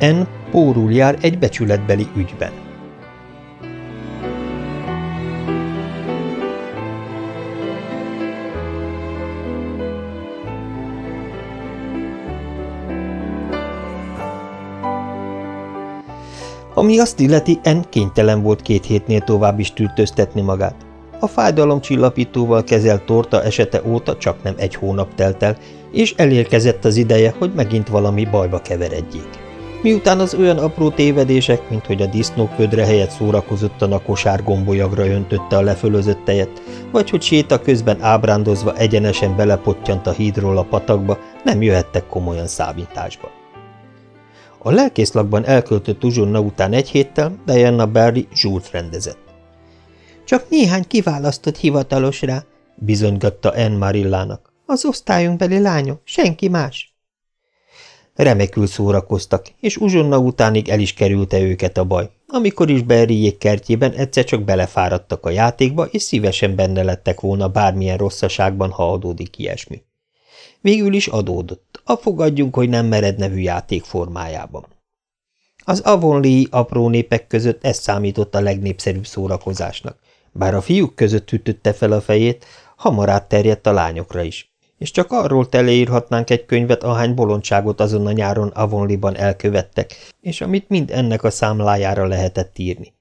N. pórul jár egy becsületbeli ügyben. Ami azt illeti, N kénytelen volt két hétnél tovább is tűrtöztetni magát. A fájdalomcsillapítóval kezelt torta esete óta csak nem egy hónap telt el, és elérkezett az ideje, hogy megint valami bajba keveredjék. Miután az olyan apró tévedések, mint hogy a disznók vödre helyett szórakozottan a kosár gombolyagra öntötte a lefölözött tejet, vagy hogy séta közben ábrándozva egyenesen belepottyant a hídról a patakba, nem jöhettek komolyan számításba. A lelkészlakban elköltött uzsonna után egy héttel Diana Barry zsúrt rendezett. Csak néhány kiválasztott hivatalos rá, bizonygatta Anne Marillának. Az osztályunkbeli lányok, senki más. Remekül szórakoztak, és uzsonna utánig el is kerülte őket a baj, amikor is Berryék kertjében egyszer csak belefáradtak a játékba, és szívesen benne lettek volna bármilyen rosszaságban, ha adódik ilyesmi. Végül is adódott, a fogadjunk, hogy nem mered nevű játék formájában. Az avonlii apró népek között ez számított a legnépszerűbb szórakozásnak, bár a fiúk között ütötte fel a fejét, hamar átterjedt a lányokra is. És csak arról teleírhatnánk egy könyvet, ahány bolondságot azon a nyáron Avonliban elkövettek, és amit mind ennek a számlájára lehetett írni.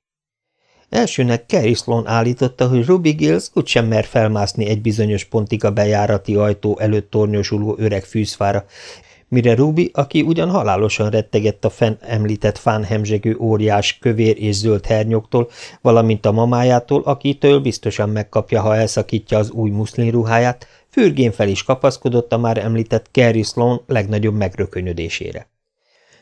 Elsőnek Kerry Sloan állította, hogy Ruby Gills úgysem mer felmászni egy bizonyos pontig a bejárati ajtó előtt tornyosuló öreg fűzfára, mire Ruby, aki ugyan halálosan rettegett a fenn említett fánhemzsegő óriás kövér és zöld hernyoktól, valamint a mamájától, akitől biztosan megkapja, ha elszakítja az új muszlin ruháját, fürgén fel is kapaszkodott a már említett Carrie Sloan legnagyobb megrökönyödésére.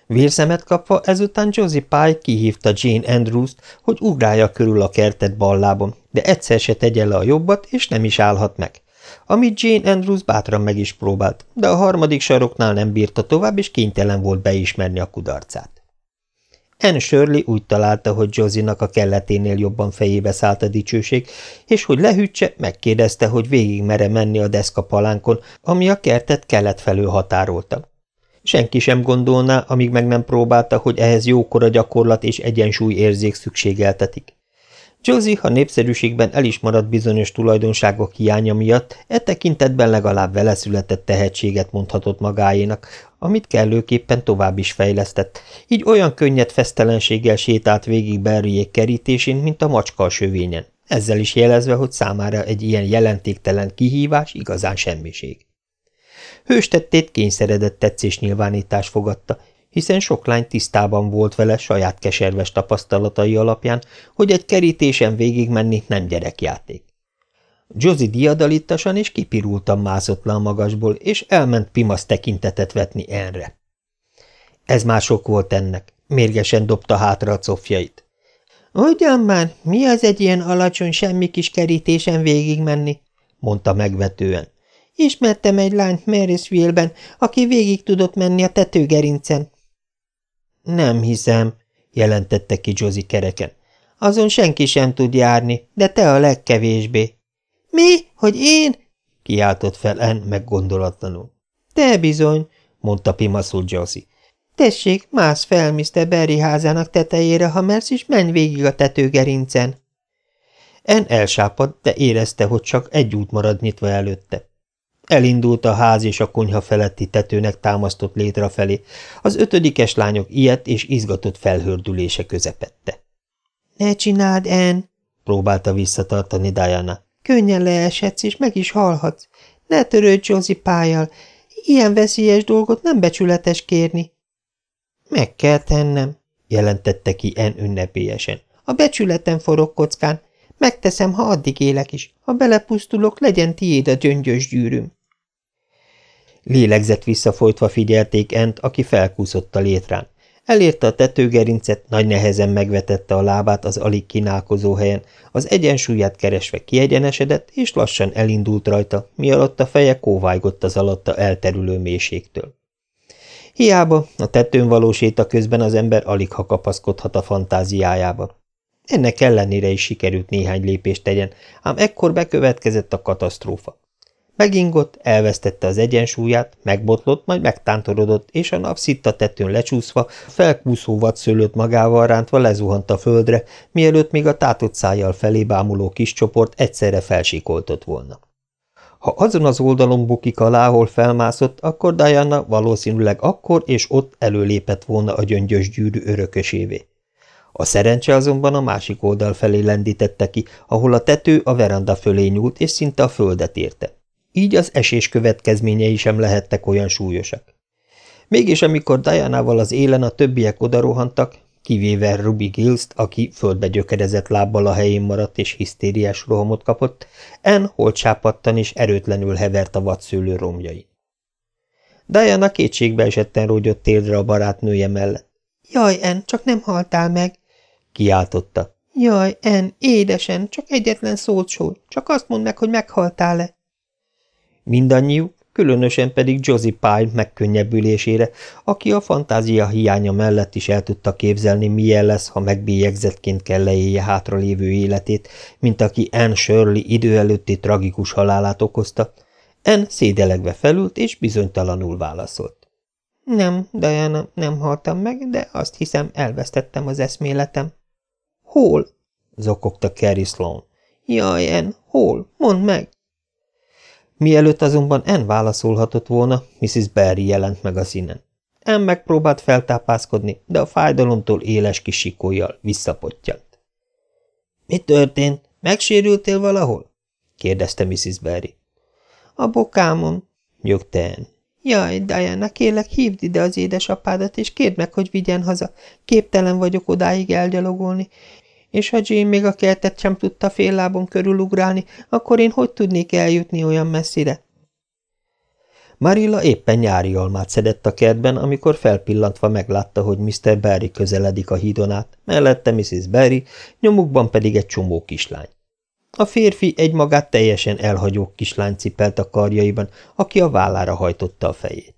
Vérszemet kapva ezután Josie Pye kihívta Jane Andrews-t, hogy ugrálja körül a kertet ballában, de egyszer se tegye le a jobbat, és nem is állhat meg amit Jane Andrews bátran meg is próbált, de a harmadik saroknál nem bírta tovább, és kénytelen volt beismerni a kudarcát. Anne Shirley úgy találta, hogy Josinak a kelleténél jobban fejébe szállt a dicsőség, és hogy lehűtse, megkérdezte, hogy végig mere menni a deszka palánkon, ami a kertet kelet felől határolta. Senki sem gondolná, amíg meg nem próbálta, hogy ehhez jókora gyakorlat és egyensúly érzék szükségeltetik. Josie a népszerűségben el is maradt bizonyos tulajdonságok hiánya miatt, e tekintetben legalább vele született tehetséget mondhatott magáénak, amit kellőképpen tovább is fejlesztett, így olyan könnyed fesztelenséggel sétált végig Berriék kerítésén, mint a macska a sövényen, ezzel is jelezve, hogy számára egy ilyen jelentéktelen kihívás igazán semmiség. Hőstettét kényszeredett tetszésnyilvánítás fogadta, hiszen sok lány tisztában volt vele saját keserves tapasztalatai alapján, hogy egy kerítésen végigmenni nem gyerekjáték. Josie diadalittasan és kipirultan mászott le a magasból, és elment pimasz tekintetet vetni enre. Ez már sok volt ennek, mérgesen dobta hátra a cofjait. – Ugyan már, mi az egy ilyen alacsony semmi kis kerítésen végigmenni? – mondta megvetően. – Ismertem egy lányt Marysville-ben, aki végig tudott menni a tetőgerincen. Nem hiszem, jelentette ki Josie kereken. Azon senki sem tud járni, de te a legkevésbé. Mi? Hogy én? kiáltott fel En meggondolatlanul. Te bizony, mondta pimaszul Josie. Tessék, mász fel Mr. Berry házának tetejére, ha mersz, és menj végig a tetőgerincen. En elsápadt, de érezte, hogy csak egy út marad nyitva előtte. Elindult a ház és a konyha feletti tetőnek támasztott létre felé, az ötödikes lányok ilyet és izgatott felhördülése közepette. – Ne csináld, En! – próbálta visszatartani Diana. – Könnyen leeshetsz, és meg is halhatsz. Ne törődj Josie pályal. Ilyen veszélyes dolgot nem becsületes kérni. – Meg kell tennem – jelentette ki En ünnepélyesen. – A becsületem forog kockán. Megteszem, ha addig élek is. Ha belepusztulok, legyen tiéd a gyöngyös gyűrűm. Lélegzett visszafolytva figyelték Ent, aki felkúszott a létrán. Elérte a tetőgerincet, nagy nehezen megvetette a lábát az alig kínálkozó helyen, az egyensúlyát keresve kiegyenesedett, és lassan elindult rajta, mi alatt a feje kóvájgott az alatta elterülő mélységtől. Hiába, a tetőn való séta közben az ember alig ha kapaszkodhat a fantáziájába. Ennek ellenére is sikerült néhány lépést tegyen, ám ekkor bekövetkezett a katasztrófa. Megingott, elvesztette az egyensúlyát, megbotlott, majd megtántorodott, és a nap szitta tetőn lecsúszva, felkúszó vadszőlőt magával rántva lezuhant a földre, mielőtt még a tátott szájjal felé bámuló kis csoport egyszerre felsikoltott volna. Ha azon az oldalon bukik alá, ahol felmászott, akkor Diana valószínűleg akkor és ott előlépett volna a gyöngyös gyűrű örökösévé. A szerencse azonban a másik oldal felé lendítette ki, ahol a tető a veranda fölé nyúlt, és szinte a földet érte. Így az esés következményei sem lehettek olyan súlyosak. Mégis amikor Diana-val az élen a többiek odarohantak, kivéve Ruby Gills-t, aki földbe gyökerezett lábbal a helyén maradt és hisztériás rohamot kapott, En holtsápadtan és erőtlenül hevert a vadszőlő romjai. Diana kétségbe esetten rógyott térdre a barátnője mellett. – Jaj, En, csak nem haltál meg! – kiáltotta. – Jaj, En, édesen, csak egyetlen szót sól, csak azt mondd meg, hogy meghaltál-e. Mindannyiuk, különösen pedig Josie Pyle megkönnyebbülésére, aki a fantázia hiánya mellett is el tudta képzelni, milyen lesz, ha megbélyegzettként kell leélje hátralévő életét, mint aki Anne Shirley idő előtti tragikus halálát okozta. Anne szédelegve felült, és bizonytalanul válaszolt. Nem, Diana, nem haltam meg, de azt hiszem, elvesztettem az eszméletem. Hol? zokogta Carrie Sloan. Jaj, Anne, hol? Mondd meg! Mielőtt azonban En válaszolhatott volna, Mrs. Barry jelent meg a színen. En megpróbált feltápászkodni, de a fájdalomtól éles kis sikójjal visszapottyant. – Mi történt? Megsérültél valahol? – kérdezte Mrs. Barry. – A bokámon – nyögte En. – Jaj, Diana, kérlek, hívd ide az édesapádat, és kérd meg, hogy vigyen haza. Képtelen vagyok odáig elgyalogolni, és ha Jane még a kertet sem tudta fél lábon körülugrálni, akkor én hogy tudnék eljutni olyan messzire? Marilla éppen nyári almát szedett a kertben, amikor felpillantva meglátta, hogy Mr. Barry közeledik a hídon át, mellette Mrs. Barry, nyomukban pedig egy csomó kislány. A férfi egy magát teljesen elhagyó kislány cipelt a karjaiban, aki a vállára hajtotta a fejét.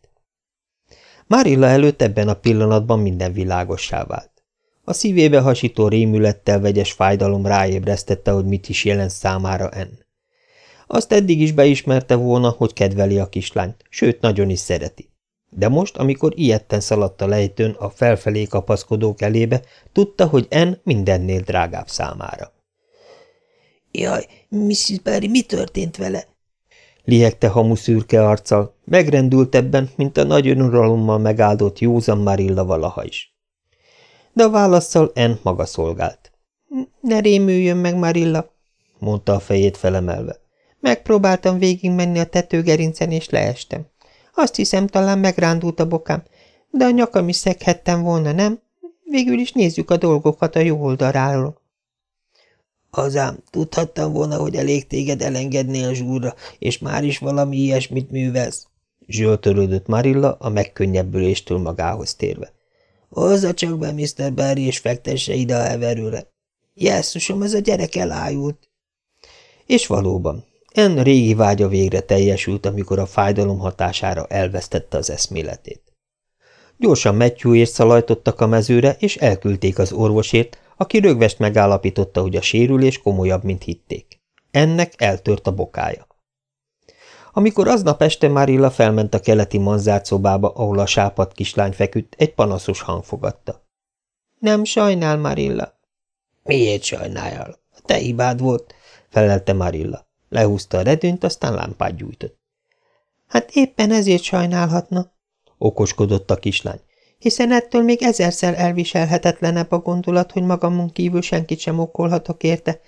Marilla előtt ebben a pillanatban minden világossá vált. A szívébe hasító rémülettel vegyes fájdalom ráébresztette, hogy mit is jelent számára en. Azt eddig is beismerte volna, hogy kedveli a kislányt, sőt, nagyon is szereti. De most, amikor ilyetten szaladt a lejtőn a felfelé kapaszkodók elébe, tudta, hogy En mindennél drágább számára. – Jaj, Mrs. Barry, mi történt vele? – lihegte hamu szürke arccal, megrendült ebben, mint a nagy önuralommal megáldott józan Marilla valaha is de a válaszsal En maga szolgált. – Ne rémüljön meg, Marilla – mondta a fejét felemelve. – Megpróbáltam végigmenni a tetőgerincen, és leestem. Azt hiszem, talán megrándult a bokám, de a nyakam is szeghettem volna, nem? Végül is nézzük a dolgokat a jó oldaláról. Azám, tudhattam volna, hogy elég téged elengedni a zsúrra, és már is valami ilyesmit művelsz. Zsöltörődött Marilla a megkönnyebbüléstől magához térve. Hozza csak be Mr. Barry, és fektesse ide a heverőre. Jesszusom, ez a gyerek elájult. És valóban, en régi vágya végre teljesült, amikor a fájdalom hatására elvesztette az eszméletét. Gyorsan Matthewért szalajtottak a mezőre, és elküldték az orvosért, aki rögvest megállapította, hogy a sérülés komolyabb, mint hitték. Ennek eltört a bokája. Amikor aznap este Marilla felment a keleti manzárt szobába, ahol a sápat kislány feküdt, egy panaszos hang fogadta. – Nem sajnál, Marilla. – Miért sajnáljál? A te hibád volt, felelte Marilla. Lehúzta a redőnyt, aztán lámpát gyújtott. – Hát éppen ezért sajnálhatna, okoskodott a kislány. Hiszen ettől még ezerszer elviselhetetlenebb a gondolat, hogy magamon kívül senkit sem okolhatok érte.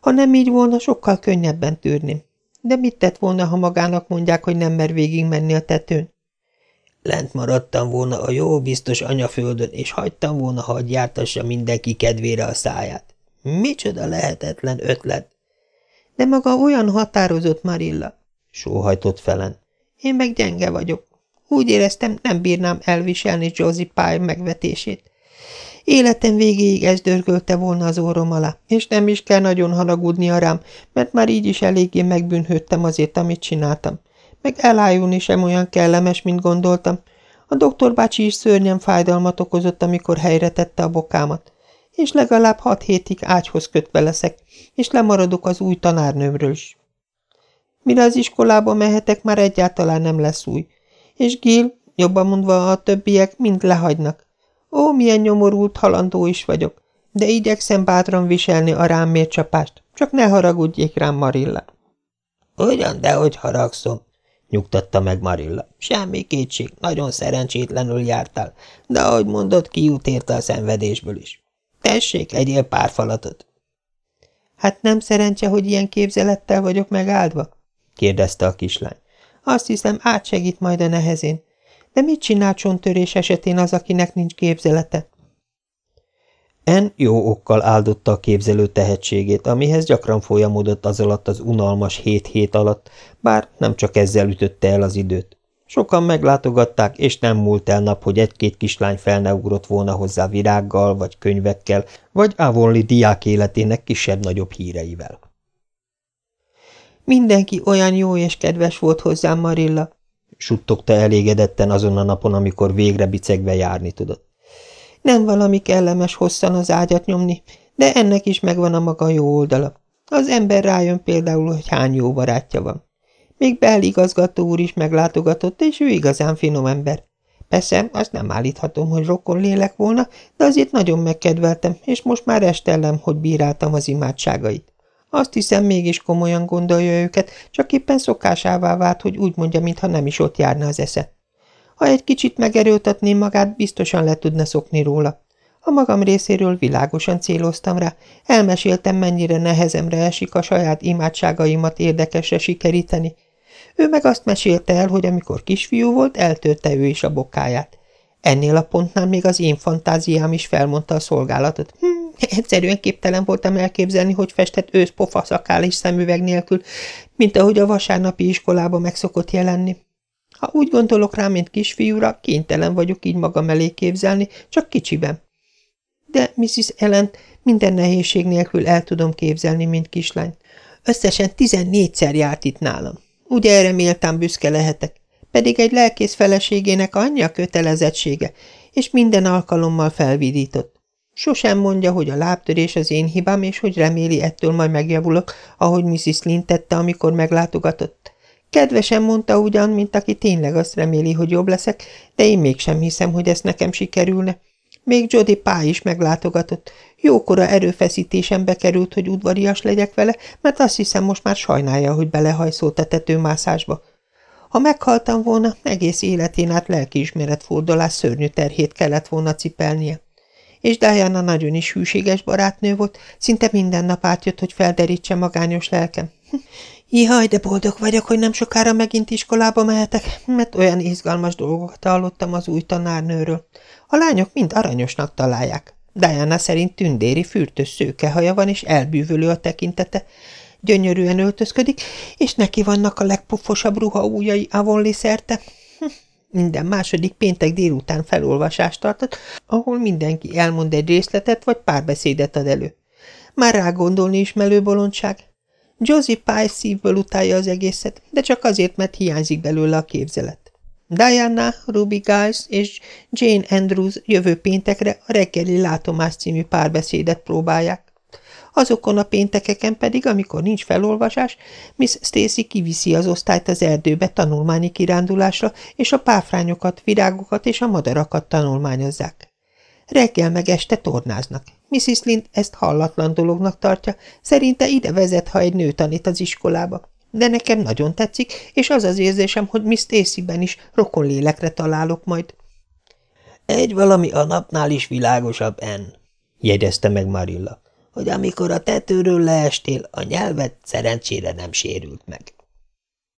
Ha nem így volna, sokkal könnyebben tűrném. De mit tett volna, ha magának mondják, hogy nem mer végig menni a tetőn? Lent maradtam volna a jó biztos anyaföldön, és hagytam volna, hogy jártassa mindenki kedvére a száját. Micsoda lehetetlen ötlet! De maga olyan határozott, Marilla, sóhajtott felen. Én meg gyenge vagyok. Úgy éreztem, nem bírnám elviselni Josie Pye megvetését. Életem végéig ez dörgölte volna az orrom alá, és nem is kell nagyon haragudnia rám, mert már így is eléggé megbűnhődtem azért, amit csináltam. Meg elájulni sem olyan kellemes, mint gondoltam. A doktor bácsi is szörnyen fájdalmat okozott, amikor helyre tette a bokámat. És legalább hat hétig ágyhoz kötve leszek, és lemaradok az új tanárnőmről is. Mire az iskolába mehetek, már egyáltalán nem lesz új. És Gil, jobban mondva a többiek, mind lehagynak. Ó, milyen nyomorult, halandó is vagyok, de igyekszem bátran viselni a rám mért csapást. Csak ne haragudjék rám, Marilla. Ugyan, dehogy haragszom, nyugtatta meg Marilla. Semmi kétség, nagyon szerencsétlenül jártál, de ahogy mondod, kiút érte a szenvedésből is. Tessék, egyél pár falatot. Hát nem szerencse, hogy ilyen képzelettel vagyok megáldva? kérdezte a kislány. Azt hiszem, átsegít majd a nehezén. De mit csinál csontörés esetén az, akinek nincs képzelete? En jó okkal áldotta a képzelő tehetségét, amihez gyakran folyamodott az alatt az unalmas hét hét alatt, bár nem csak ezzel ütötte el az időt. Sokan meglátogatták, és nem múlt el nap, hogy egy-két kislány fel ne ugrott volna hozzá virággal, vagy könyvekkel, vagy Avonli diák életének kisebb-nagyobb híreivel. Mindenki olyan jó és kedves volt hozzám, Marilla, suttogta elégedetten azon a napon, amikor végre bicegve járni tudott. Nem valami kellemes hosszan az ágyat nyomni, de ennek is megvan a maga jó oldala. Az ember rájön például, hogy hány jó barátja van. Még Bell igazgató úr is meglátogatott, és ő igazán finom ember. Persze, azt nem állíthatom, hogy rokon lélek volna, de azért nagyon megkedveltem, és most már estellem, hogy bíráltam az imádságait. Azt hiszem, mégis komolyan gondolja őket, csak éppen szokásává vált, hogy úgy mondja, mintha nem is ott járna az esze. Ha egy kicsit megerőltetné magát, biztosan le tudna szokni róla. A magam részéről világosan céloztam rá, elmeséltem, mennyire nehezemre esik a saját imádságaimat érdekesre sikeríteni. Ő meg azt mesélte el, hogy amikor kisfiú volt, eltörte ő is a bokáját. Ennél a pontnál még az én fantáziám is felmondta a szolgálatot. Hm, egyszerűen képtelen voltam elképzelni, hogy festett ősz pofa szakál és szemüveg nélkül, mint ahogy a vasárnapi iskolába megszokott jelenni. Ha úgy gondolok rá, mint kisfiúra, kénytelen vagyok így magam elé képzelni, csak kicsiben. De Mrs. Ellen minden nehézség nélkül el tudom képzelni, mint kislány. Összesen tizennégyszer járt itt nálam. Ugye erre méltán büszke lehetek. Pedig egy lelkész feleségének annyi a kötelezettsége, és minden alkalommal felvidított. Sosem mondja, hogy a lábtörés az én hibám, és hogy reméli ettől majd megjavulok, ahogy Mrs. Lynn tette, amikor meglátogatott. Kedvesen mondta ugyan, mint aki tényleg azt reméli, hogy jobb leszek, de én mégsem hiszem, hogy ezt nekem sikerülne. Még Jody Pá is meglátogatott. Jókora erőfeszítésembe került, hogy udvarias legyek vele, mert azt hiszem most már sajnálja, hogy belehajszolt a tetőmászásba. Ha meghaltam volna, egész életén át lelkiismeretfordulás szörnyű terhét kellett volna cipelnie. És Diana nagyon is hűséges barátnő volt, szinte minden nap átjött, hogy felderítse magányos lelkem. Jaj, de boldog vagyok, hogy nem sokára megint iskolába mehetek, mert olyan izgalmas dolgokat hallottam az új tanárnőről. A lányok mind aranyosnak találják. Diana szerint tündéri, fürtös szőkehaja van, és elbűvölő a tekintete. Gyönyörűen öltözködik, és neki vannak a legpofosabb ruha újai Avonli szerte. Hm, minden második péntek délután felolvasást tartott, ahol mindenki elmond egy részletet vagy párbeszédet ad elő. Már rá gondolni is melő bolondság. Josie Pye szívből utálja az egészet, de csak azért, mert hiányzik belőle a képzelet. Diana, Ruby Giles és Jane Andrews jövő péntekre a reggeli látomás című párbeszédet próbálják. Azokon a péntekeken pedig, amikor nincs felolvasás, Miss Stacy kiviszi az osztályt az erdőbe tanulmányi kirándulásra, és a páfrányokat, virágokat és a madarakat tanulmányozzák. Reggel meg este tornáznak. Mrs. Lind ezt hallatlan dolognak tartja, szerinte ide vezet, ha egy nő tanít az iskolába. De nekem nagyon tetszik, és az az érzésem, hogy Miss Stacy-ben is rokonlélekre találok majd. Egy valami a napnál is világosabb, en, jegyezte meg Marilla, hogy amikor a tetőről leestél, a nyelvet szerencsére nem sérült meg.